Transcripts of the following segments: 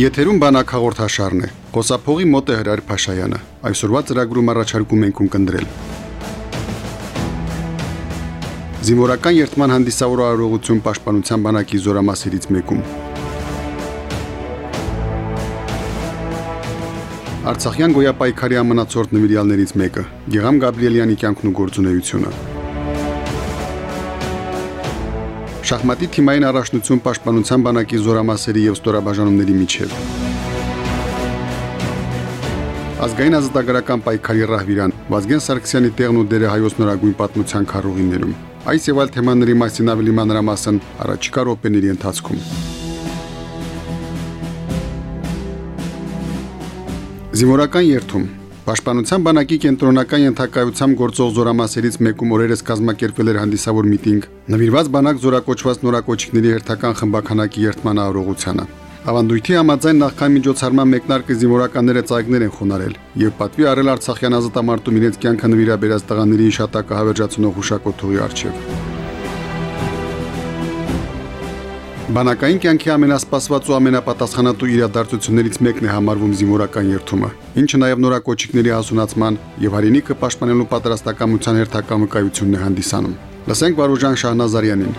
Եթերում բանակ հաղորդաշարն է։ Խոսափողի մոտ է Հրար Փաշայանը։ Այսօրվա ծրագրում առաջարկում ենք ունկնդրել։ Զինվորական երթման հանդիսավոր արարողություն պաշտպանության բանակի զորամասերից մեկում։ Արցախյան գոյապայքարի ամնացորդ նվիրյալներից մեկը՝ Գեգամ Գաբրիելյանի կյանքն ու գործունեությունը։ Շախմատի թիմային առաջնություն պաշտպանության բանակի զորամասերի եւ ստորաբաժանումների միջև։ Ազգային ազատագրական պայքարի ռահվիրան Վազգեն Սարգսյանի տեղն ու դերը հայոց նորագույն պատմության քարուղիներում։ Այս եւ այլ թեմաների մասին ավելի մանրամասն առաջիկա րոպեների ընթացքում։ Զինվորական երթում Պաշտպանության բանակի կենտրոնական ենթակայությամբ գործող զորամասերից մեկում օրերս կազմակերպվել էր հանդիսավոր միտինգ նվիրված բանակ զորակոչված նորակոչիկների հերթական խմբականակի երթման առողությանը։ Ավանդույթի համաձայն նախքան միջոցառման մեկնարկը զինվորականները ծայգներ են խոնարել եւ պատվի արել Արցախյան ազատամարտում իրենց կյանքը նվիրաբերած տղաների իշատակը հավերժացնող հուշակոթողի արչեւ։ Բանակային կյանքի ամենասպասված ու ամենապատասխանատու իրադարձություններից մեկն է համարվում զինվորական երթումը, ինչը նաև նորակոչիկների հասունացման եւ հայրենիքը պաշտպանելու պատրաստակամության հերթական վկայությունն է հանդիսանում։ Լսենք Վարուժան Շահնազարյանին։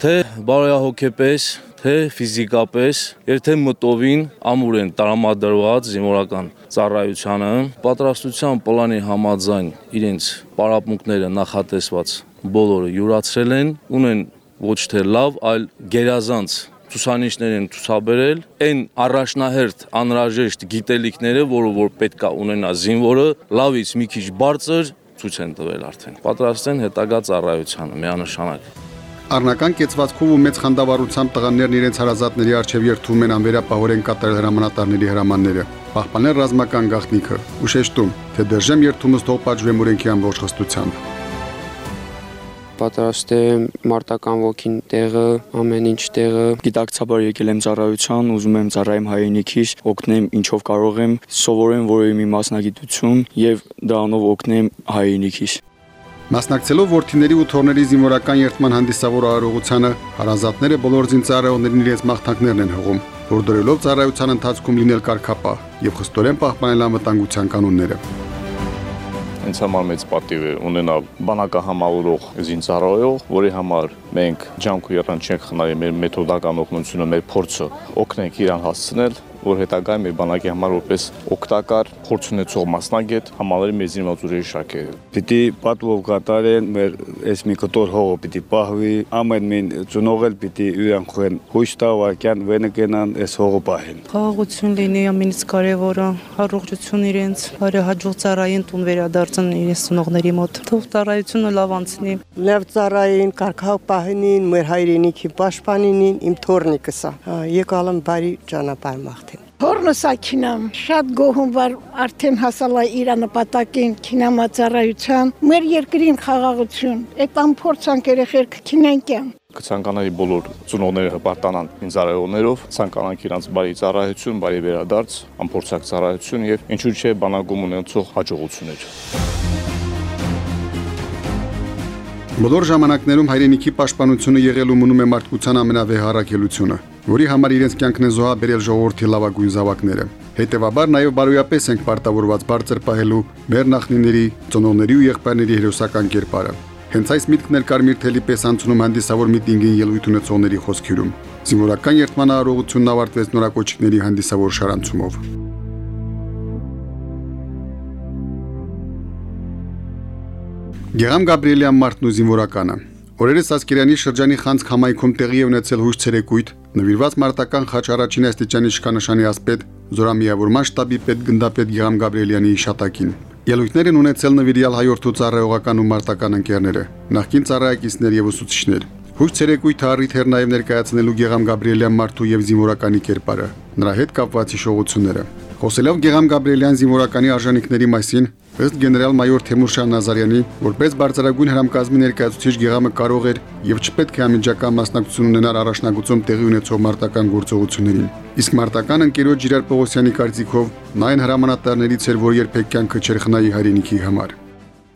Թե բարոյահոգեպես, թե ֆիզիկապես, եւ թե մտովին ամուր են տրամադրված զինվորական ծառայությանը, պատրաստության պլանի համաձայն իրենց պարապմունքները նախատեսված բոլորը յուրացրել են, ունեն ոչ թե լավ, այլ գերազանց ցուսանիշներ են ցուսաբերել այն առաջնահերթ անհրաժեշտ գիտելիքները, որը որ պետքա ունենա զինվորը, լավից մի քիչ բարձր ցույց են տվել արդեն։ Պատրաստ են հետագա ծառայությանը միանշանակ։ Արնական կեցվածքով ու մեծ խանդավառությամբ տղաներն իրենց հարազատների արչև երթում են անվերապահորեն կատարել հրամանատարների հրամանները։ Պահպանել ռազմական գաղտնիքը, ուշեշտում, թե դերժեմ երթումս թող պատժվեմ օրենքի ամբողջ խստությամբ պատրաստել մարտական ոգին տեղը, ամեն ինչ տեղը։ Գիտակցաբար եկել եմ ծառայության, ուզում եմ ծառայեմ հայրենիքիս, օգնեմ ինչով կարող եմ, սովորեմ որևէ մի մասնագիտություն եւ դրանով օգնեմ հայրենիքիս։ Մասնակցելով ворթիների ու թորների զինվորական երթման հանդիսավոր արարողությանը հարազատները բոլոր զինծառայողներին իրենց մաղթանքներն են հողում, որ դրելով ծառայության ընթացքում լինել կարգապահ եւ խստորեն պահպանել անվտանգության կանոնները ինձ համար մեծ պատիվ է ունենալ բանակահամալուրող զինծառայող, որի համար մենք ջանք ու երան չենք խնայի մեր մեթոդական օգնությունը, մեր փորձը օգնենք իրան հասցնել որ հետագայում մեր բանակի համար որպես օգտակար փորձ ունեցող մասնագետ համալրի մեր զինվորների շարքերը։ Պիտի պատվով կատարեն մեր այս մի կտոր հողը պիտի պահվի, ամեն մին ծնողել պիտի իրենք խեն հույս տավակյան վենը կենան այս հողը պահեն։ Խաղաղություն լինի ամենից կարևորը, առողջություն իրենց, բարեհաջող ծառային տուն վերադարձն իրենց ծնողների մոտ։ Թող ծառայությունը լավ անցնի։ Լավ ծառային, կարքավ պահինին, մեր հայրենիքի պաշտպանինին, իմ թորնիկս է։ Եկալım բարի ճանապարհ մաղթ Հորնս ակինամ, շատ գոհում վար արդեն հասալա իր նպատակին քինամածառայության, մեր երկրին խաղաղություն, այդ ամփորձանք երեխեր կքինենք կցանկանայի բոլոր ծնողները հպարտանան ինձարայողներով, ցանկանանք իրանց բարի ծառայություն, բարի վերադարձ, ամփորձակ ծառայություն եւ ինչու՞ չէ բանակում ունեցող հաջողություններ։ Բոլոր ժամանակներում հայրենիքի պաշտպանությունը եղել ու մնում է մարդկության ամենավեհ առաքելությունը որի համար իրենց կյանքն են զոհաբերել ժողովրդի լավագույն զավակները։ Հետևաբար նաև բարոյապես ենք պարտավորված բարձր պահելու մեր նախնիների, ծնողների ու եղբայրների հերոսական կերպարը։ Հենց այս միտքն էլ Կարմիր թելի պես անցնում հանդիսավոր միտինգին ելույթ ունեցողների խոսքերում։ Զինվորական երթման առողությունն ավարտվեց նորակոչիկների հանդիսավոր շարանցումով։ Գեգամ Գաբրիելյան Մարտն ու զինվորականը Օրերս Ասկերյանի շրջանի Խանձ խամայքում տեղի է ունեցել հույս ցերեկույթ, նվիրված մարտական խաչ առաջին աստիճանի իշխանաշանի ասպետ Զորամիավորման շտաբի պետ գնդապետ Գիգամ Գաբրիելյանի հիշատակին։ Ելույթներ են ունեցել նվիրյալ հայորդու ծառայողական ու մարտական ընկերները, նախկին ծառայակիցներ եւ ուսուցիչներ։ Հույս ցերեկույթը առիթ էր նաև ներկայացնելու Գեգամ Գաբրիելյան Մարտու եւ զինվորականի կերպարը, նրա հետ կապված հիշողությունները։ Խոսելով Գեգամ Գաբրիելյան զինվորականի արժանինքների մասին, ըստ գեներալ-մայոր Թեմուր Շահնազարյանի, որպես բարձրագույն հրամկազմի ներկայացուցիչ Գեգամը կարող էր եւ չպետք է ամիջական մասնակցություն ունենալ առաջնագծում տեղի ունեցող մարտական գործողություններին։ Իսկ մարտական ընկերոջ Ջիրար Պողոսյանի կարծիքով նա այն հրամանատարներից էր, որ երբեք կյանքը չէր խնայի հայրենիքի համար։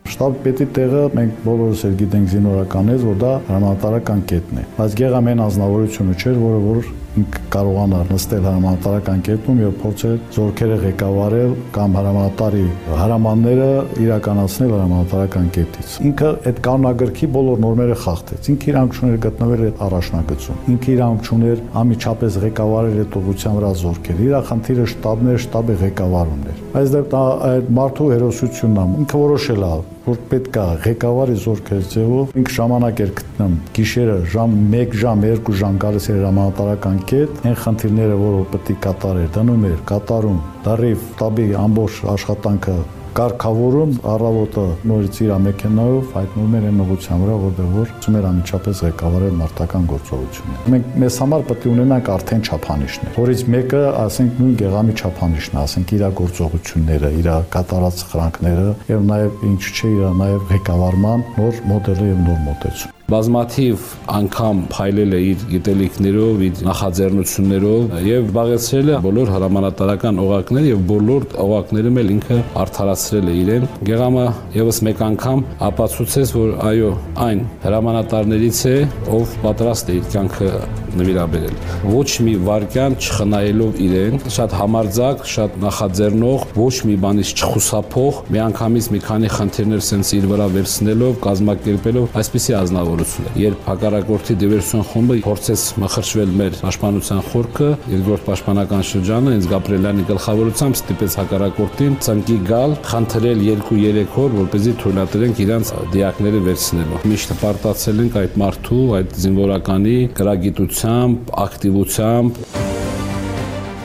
Շտաբ պետի տեղը մենք բոլորս էլ գիտենք զինորականից, որ դա հրամանատարական կետն է։ Բայց Գեգամեն ազնվորությունը չէր, որը որ կարողանար նստել հրամանատարական կետում եւ փորձել զորքերը ղեկավարել կամ հրամանատարի հրամանները իրականացնել հրամանատարական կետից։ Ինքը այդ կանոնագրքի բոլոր նորմերը խախտեց։ Ինքը իրանքություններ գտնվել է առաջնագծում։ Ինքը իրանքություններ ամիջապես ղեկավարել է տողության վրա զորքերը։ Իր խնդիրը շտաբներ, շտաբի ղեկավարումն էր։ Բայց դա այդ մարդու հերոսությունն է։ Ինքը որոշել է որ պետք է ղեկավարի զորքեր ձևով ինք ժամանակ էր գտնում գիշերը ժամ 1 ժամ 2 ժամ գալիս էր հրամանատարական կետ այն խնդիրները որը պետք է կատարեր դնում էր կատարում դարիվ տաբի ամբողջ աշխատանքը կարգավորում առավոտը նորից իր մեքենայով հայտնվում էր այն ուղղության վրա, որտեղ որ ցում էր անմիջապես ղեկավարել մարտական գործողությունը։ Մենք մեզ համար պետք է ունենանք արդեն չափանիշներ, որից մեկը, ասենք, նույն գեղամի չափանիշն է, ասենք իր գործողությունները, իր կատարած խրանքները եւ նաեւ ինչ չէ, իր նաեւ ղեկավարման նոր մոդելը եւ նոր մոտեցում բազմաթիվ անգամ փայլել է իր գիտելիքներով, իր նախաձեռնություններով եւ զբաղեցրել է բոլոր հրամանատարական օղակները եւ բոլոր օղակներում էլ ինքը արդարացրել է իրեն։ Գեղամը եւս մեկ անգամ ապացուցեց, որ այո, այն հրամանատարներից է, ով պատրաստ է իր կյանքը նվիրաբերել։ Ոչ մի վարքյան չխնայելով իրեն, շատ համարձակ, շատ նախաձեռնող, ոչ մի բանից չխուսափող, միանգամից մի քանի խնդիրներ սենց իր վրա վերցնելով, կազմակերպելով, այսպիսի ազնավոր հնարավորություն է։ Երբ հակառակորդի դիվերսիոն խումբը փորձեց մխրճվել մեր պաշտպանության խորքը, երկրորդ պաշտպանական շրջանը ինձ Գաբրիելյանի գլխավորությամբ ստիպեց հակառակորդին ցանկի գալ, խնդրել 2-3 օր, որպեսզի թույլատրենք իրանց դիակները վերցնելու։ Միշտ պարտացել ենք այդ մարդու, այդ զինվորականի գրագիտությամբ, ակտիվությամբ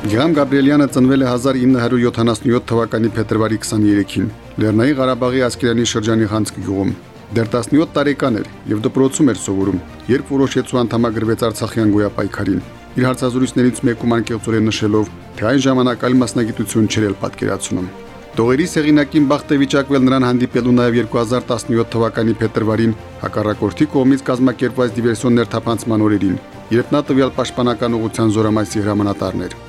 Գիգամ Գաբրիելյանը ծնվել է 1977 թվականի փետրվարի 23-ին Լեռնային Ղարաբաղի Ասկերանի շրջանի Խանցկ գյուղում։ Դեռ 17 տարեկան էր եւ դպրոցում էր սովորում, երբ որոշեց ու անդամագրվեց Արցախյան գոյապայքարին։ Իր հարցազրույցներից մեկում անկեղծորեն նշելով, թե այն ժամանակ այլ մասնագիտություն չէր պատկերացնում։ Դողերի սեղինակին բախտ է վիճակվել նրան հանդիպելու նաև 2017 թվականի փետրվարին հակառակորդի կողմից կազմակերպված դիվերսիոն ներթափանցման օրերին, երբ նա տվյալ պաշտպանական ուղղության զորամասի հրամանատարն էր։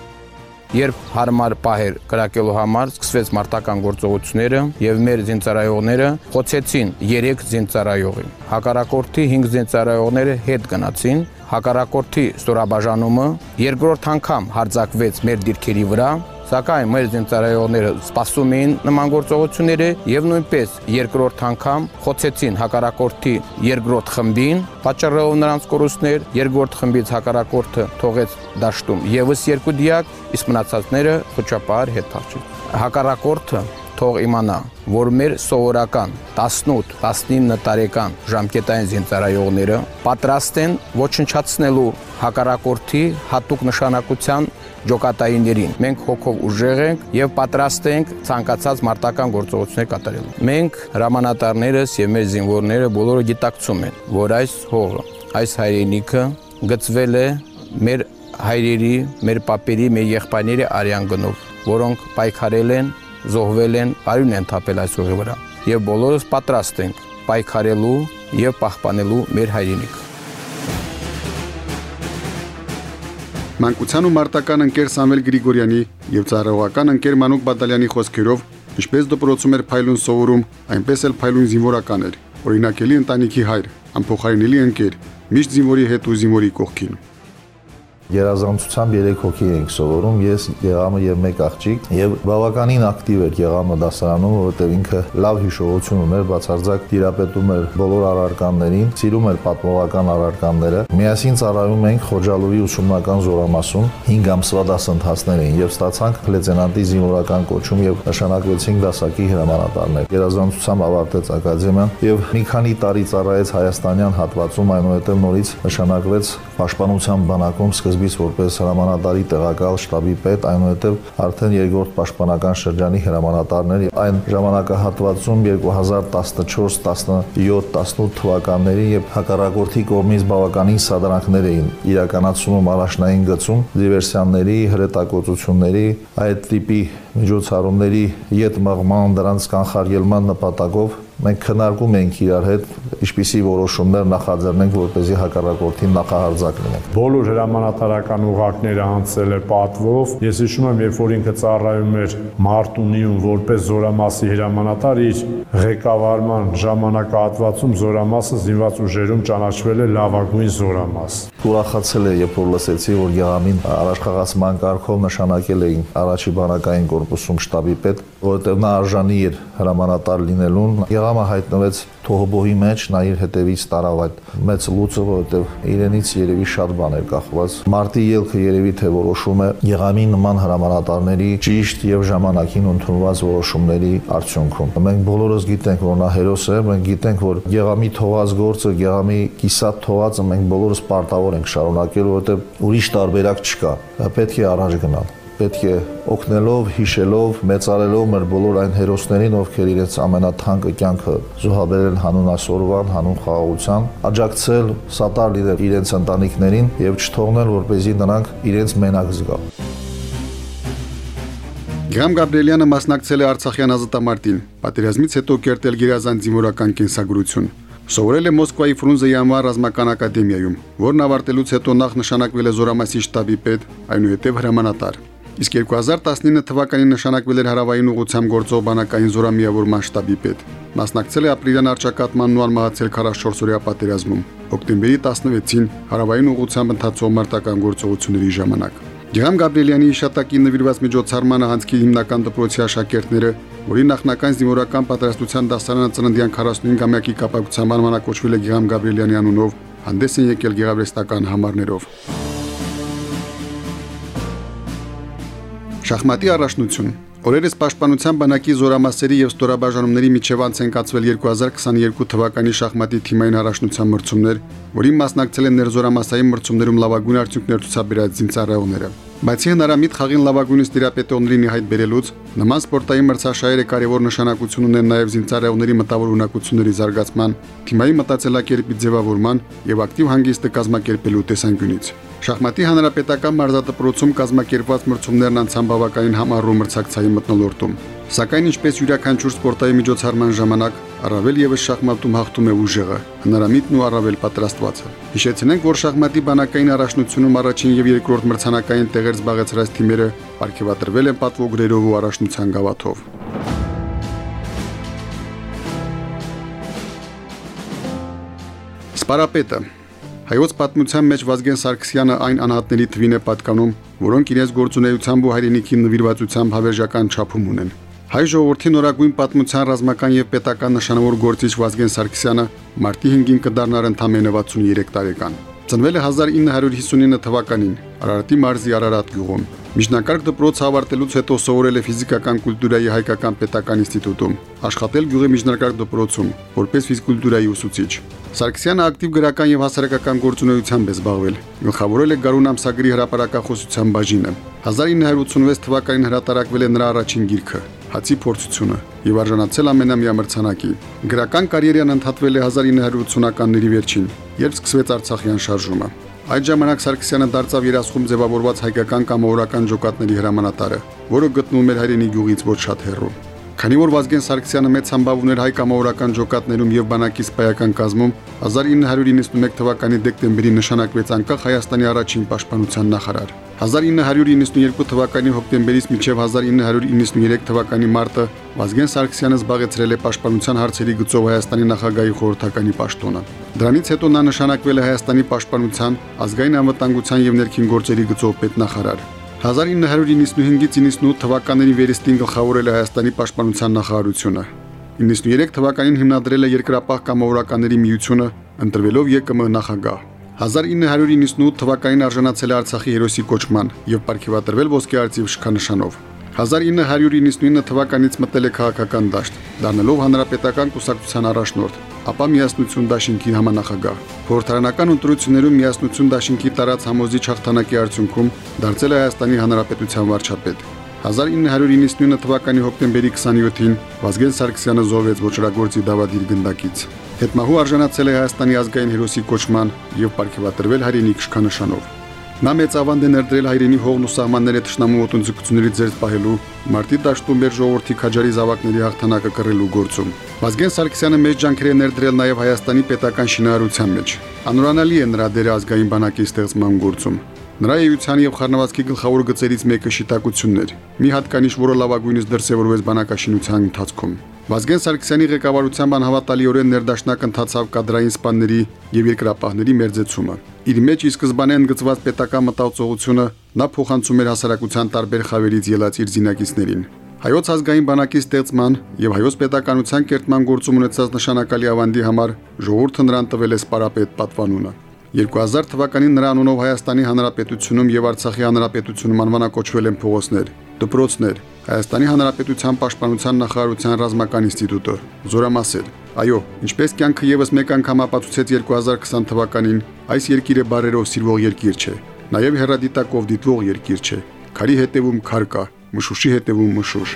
Երբ հարմար պահեր կրակելու համար սկսվեց մարտական գործողությունները եւ մեր զինծառայողները խոցեցին 3 զինծառայողի։ Հակառակորդի 5 զինծառայողները հետ գնացին, հակառակորդի ստորաբաժանումը երկրորդ անգամ հարձակվեց մեր դիրքերի վրա Սակայն մեր զինծառայողները սպասում էին նման գործողությունները եւ նույնպես երկրորդ անգամ խոցեցին հակառակորդի երկրորդ խմբին, պատճառով նրանց կորուստներ, երկրորդ խմբից հակառակորդը թողեց դաշտում եւս երկու դիակ, իսկ մնացածները խոչապար հետ թաղջին։ Հակառակորդը թող իմանա, որ մեր սովորական 18-19 տարեկան ժամկետային զինծառայողները պատրաստ են ոչնչացնելու հակառակորդի հատուկ նշանակության ջոկատայիներին։ Մենք հոգով ուժեղ ենք եւ պատրաստ ենք ցանկացած մարտական գործողություններ կատարելու։ Մենք հրամանատարներս եւ մեր զինվորները բոլորը գիտակցում են, որ այս հողը, այս հայրենիքը գծվել է մեր հայրերի, մեր պապերի, մեր եղբայրների արյան գնով, որոնք պայքարել են, զոհվել են, արյուն են թափել այս հողի վրա։ Եվ բոլորս պատրաստ ենք պայքարելու եւ պահպանելու մեր հայրենիքը։ Մանկության ու մարտական ընկեր Սամվել Գրիգորյանի եւ ծառայողական ընկեր Մանուկ Բադալյանի խոսքերով, ինչպես դպրոցում էր փայլուն սովորում, այնպես էլ փայլուն զինվորական էր։ Օրինակելի ընտանիքի հայր, անփոխարինելի ընկեր, միշտ զինվորի հետ ու զինվորի կողքին։ Երազանցությամբ 3 հոգի էինք սովորում, ես, Եղամը եւ մեկ աղջիկ, եւ բավականին ակտիվ էր Եղամը դասարանում, որովհետեւ ինքը լավ հիշողություն ուներ, բացարձակ տիրապետում էր բոլոր առարկաններին, սիրում էր պատմողական առարկաները։ Միասին ծառայում էինք Խոջալուի ուսումնական զորամասում 5 ամսվա դասընթացներ էին եւ ստացանք լեյտենանտի զինվորական կոչում եւ նշանակվեցինք դասակի հրամանատարներ։ Երազանցությամբ ավարտեց ակադեմիան եւ մի քանի տարի ծառայեց հայաստանյան հատվածում, այնուհետեւ նորից նշանակվեց պաշտպանության բանակում սկզբ սկզբից որպես հրամանատարի տեղակալ շտաբի պետ, այնուհետև արդեն երկրորդ պաշտպանական շրջանի հրամանատարներ այն ժամանակահատվածում 2014, 17, 18 թվականների եւ հակառակորդի կողմից բավականին սադրանքներ էին իրականացում առաջնային գծում դիվերսիաների, հրետակոծությունների, այդ տիպի միջոցառումների յետ մղման դրանց կանխարգելման նպատակով մենք քննարկում ենք իրար հետ ինչպիսի որոշումներ նախաձեռնենք, որպեսզի հակառակորդին նախահարձակ լինենք։ Բոլոր հրամանատարական ուղակները անցել է պատվով։ Ես հիշում եմ, երբ որ ինքը ծառայում էր Մարտունիում որպես զորամասի հրամանատար, իր ղեկավարման ժամանակահատվածում զորամասը զինված ուժերում ճանաչվել է լավագույն զորամաս։ Ուրախացել է, երբ որ լսեցի, որ Գեղամին առաջխաղացման կարգով նշանակել էին առաջի բանակային կորպուսում շտաբի պետ, որովհետև նա արժանի էր հրամանատար լինելուն։ Եղամը հայտնվեց թողոբոհի մեջ, նա իր հետևից տարավ այդ մեծ լուծը, որովհետև իրենից երևի շատ բան էր կախված։ Մարտի ելքը երևի թե որոշում է Եղամի նման հրամանատարների ճիշտ եւ ժամանակին ընդունված որոշումների արդյունքում։ Մենք բոլորս գիտենք, որ նա հերոս է, մենք գիտենք, որ Եղամի թողած գործը, Եղամի կիսատ թողածը մենք բոլորս պարտավոր ենք շարունակել, որովհետև ուրիշ տարբերակ չկա։ Պետք է առաջ գնալ պետք է օգնելով, հիշելով, մեծարելով մեր բոլոր այն հերոսներին, ովքեր իրենց ամենաթանկը կյանքը զոհաբերել հանուն այսօրվան, հանուն խաղաղության, աջակցել սատար լինել իրենց ընտանիքներին եւ չթողնել, որպեսզի նրանք իրենց մենակ զգան։ Գամ Գաբրիելյանը մասնակցել է Արցախյան ազատամարտին, պատերազմից հետո կերտել գերազան զինվորական կենսագրություն։ Սովորել է Մոսկվայի Ֆրունզեի անվան ռազմական ակադեմիայում, որն ավարտելուց հետո նախ նշանակվել է Զորամասի շտաբի պետ, այնուհետև հրամանատար։ Իսկ 2019 թվականին նշանակվել էր հարավային ուղությամբ գործող բանակային զորամիավորման շտաբի պետ։ Մասնակցել է ապրիլյան արճակատմանն ու անմահացել 44 օրյա պատերազմում։ Հոկտեմբերի 16-ին հարավային ուղությամբ ընթացող մարտական գործողությունների ժամանակ։ Ջհամ Գաբրիելյանի հիշատակի նվիրված միջոցառմանը հանցքի հիմնական դպրոցի աշակերտները, որի նախնական զինվորական պատրաստության դասարանը ծննդյան 45-ամյակի կապակցությամբ անվանակոչվել է Ջհամ Գաբրիելյանի անունով, հանդես են եկել գեղարվեստական համարներով։ Շախմատի առաջնություն. Օրերս Պաշտպանության բանակի զորամասերի եւ ստորաբաժանումների միջև անց են կացվել 2022 թվականի շախմատի թիմային առաջնության մրցումներ, որին մասնակցել են ներզորամասային մրցումներում լավագույն արդյունքներ ցուցաբերած զինծառայողները։ Բացի հնարամիտ խաղին լավագույն ստիրապետոններին հայտ բերելուց, նման սպորտային մրցաշահերը կարևոր նշանակություն ունեն նաև զինծառայողների մտավոր ունակությունների զարգացման, թիմային մտածելակերպի ձևավորման եւ ակտիվ հանգիստը կազմակերպելու տեսանկյունից։ Շախմատի հանրապետական մարզադպրոցում կազմակերպված մրցումներն անցան բավականին համառու մրցակցային մտնոլորտում։ Սակայն ինչպես յուրաքանչյուր սպորտային միջոցառման ժամանակ, առավել եւս շախմատում հաղթում է ուժեղը, հնարամիտն ու առավել պատրաստվածը։ Հիշեցնենք, որ շախմատի բանակային առաջնությունում առաջին եւ երկրորդ մրցանակային տեղեր զբաղեցրած թիմերը ապարգևատրվել են պատվոգրերով ու առաջնության գավաթով։ Սպարապետը. Հայոց պատմության մեջ Վազգեն Սարգսյանը այն անհատների թվին է պատկանում, որոնք իրենց գործունեությամբ ու հայրենիքին նվիրվածությամբ հավերժական չափում ունեն։ Հայ ժողովրդի նորագույն պատմության ռազմական եւ պետական նշանավոր գործիչ Վազգեն Սարգսյանը մարտի 5-ին կդառնար ընդամենը 63 տարեկան։ Ծնվել է 1959 թվականին Արարատի մարզի Արարատ գյուղում։ Միջնակարգ դպրոցը ավարտելուց հետո սովորել է ֆիզիկական կուլտուրայի հայկական պետական ինստիտուտում, աշխատել գյուղի միջնակարգ դպրոցում, որպես ֆիզկուլտուրայի ուսուցիչ։ Սարգսյանը ակտիվ գրական եւ հասարակական գործունեությամբ է զբաղվել։ Գլխավորել է Գարուն ամսագրի հրապարակախոսության բաժինը։ 1986 թվականին հրատարակվել է նրա առաջին գիրքը՝ Հացի փորձությունը եւ արժանացել ամենամյա մրցանակի։ Գրական կարիերան ընդհատվել է 1980-ականների վերջին, երբ սկսվեց Արցախյան շարժումը։ Այդ ժամանակ Սարգսյանը դարձավ երասխում ձևավորված հայկական կամավորական ջոկատների հրամանատարը, որը գտնվում էր հայրենի գյուղից ոչ շատ հեռու։ Քանի որ Վազգեն Սարգսյանը մեծ համբավ ուներ հայ կամավորական ջոկատներում եւ բանակի սպայական կազմում, 1991 թվականի դեկտեմբերին նշանակվեց անկախ Հայաստանի առաջին պաշտպանության նախարար։ 1992 թվականի հոկտեմբերից մինչև 1993 թվականի մարտը Վազգեն Սարգսյանը զբաղեցրել է պաշտպանության հարցերի գծով Հայաստանի նախագահի խորհրդականի պաշտոնը։ Դրանից հետո նա նշանակվել է Հայաստանի պաշտպանության, ազգային անվտանգության եւ ներքին գործերի գծով պետնախարար։ 1995-ից 98 թվականների վերստին գլխավորել է Հայաստանի պաշտպանության նախարարությունը։ 93 թվականին հիմնադրել է Երկրապահ կամավորականների միությունը, ընտրվելով ԵԿՄ նախագահ։ 1998 թվականին արժանացել է Արցախի հերոսի կոչման եւ ապարգևատրվել ոսկե արծիվ շքանշանով։ 1999 թվականից մտել է քաղաքական դաշտ, դառնալով հանրապետական կուսակցության առաջնորդ, ապա Միասնություն դաշինքի համանախագահ։ Խորհրդարանական ընտրություններում Միասնություն դաշինքի տարած համոզիչ հաղթանակի արդյունքում դարձել է Հայաստանի Հանրապետության վարչապետ։ 1999 թվականի հոկտեմբերի 27-ին Վազգեն Սարգսյանը զոհվեց ոչրագործի Դավադիր գնդակից։ Հետմահու արժանացել է Հայաստանի ազգային հերոսի կոչման եւ ապարգևատրվել հայրենի իշխանանշանով։ Նա մեծ ավանդ է ներդրել հայրենի հողն ու սահմանները ճշնամու ոտնձգություններից ձերծ պահելու, մարտի դաշտում մեր ժողովրդի քաջարի զավակների հաղթանակը կռելու գործում։ Վազգեն Սարգսյանը մեծ ջանքեր է ներդրել նաև Հայաստանի պետական շինարարության մեջ։ Անուրանալի է նրա դերը ազգային բանակի ստեղծման գործում։ Նրա էության եւ խառնվածքի գլխավոր գծերից մեկը շիտակությունն էր։ Մի հատկանիշ, որը լավագույնս դրսևորվեց բանակաշինության ընթացքում։ Վազգեն Սարգսյանի ղեկավարությամբ անհավատալիորեն ներդաշնակ ընթացավ կադրային սպանների եւ երկրապահների մերձեցումը։ Իր մեջ ի սկզբանե ընդգծված պետական մտածողությունը նա փոխանցում էր հասարակության տարբեր խավերից ելած իր զինակիցներին։ Հայոց ազգային բանակի ստեղծման եւ հայոց պետականության կերտման գործում ունեցած նշանակալի ավանդի համար ժողովուրդը նրան տվել է սպարապետ պատվանունը։ 2000 թվականին նրա անունով Հայաստանի Հանրապետությունում եւ Արցախի Հանրապետությունում անվանակոչվել են փողոցներ, դպրոցներ, Հայաստանի Հանրապետության Պաշտպանության նախարարության ռազմական ինստիտուտը, զորամասեր, Այո, ինչպես կյանքը եւս մեկ անգամ ապացուցեց 2020 թվականին, այս երկիրը բարերով սիրվող երկիր չէ, նաեւ հերադիտակով դիտվող երկիր չէ։ Քարի հետևում քար կա, մշուշի հետևում մշուշ։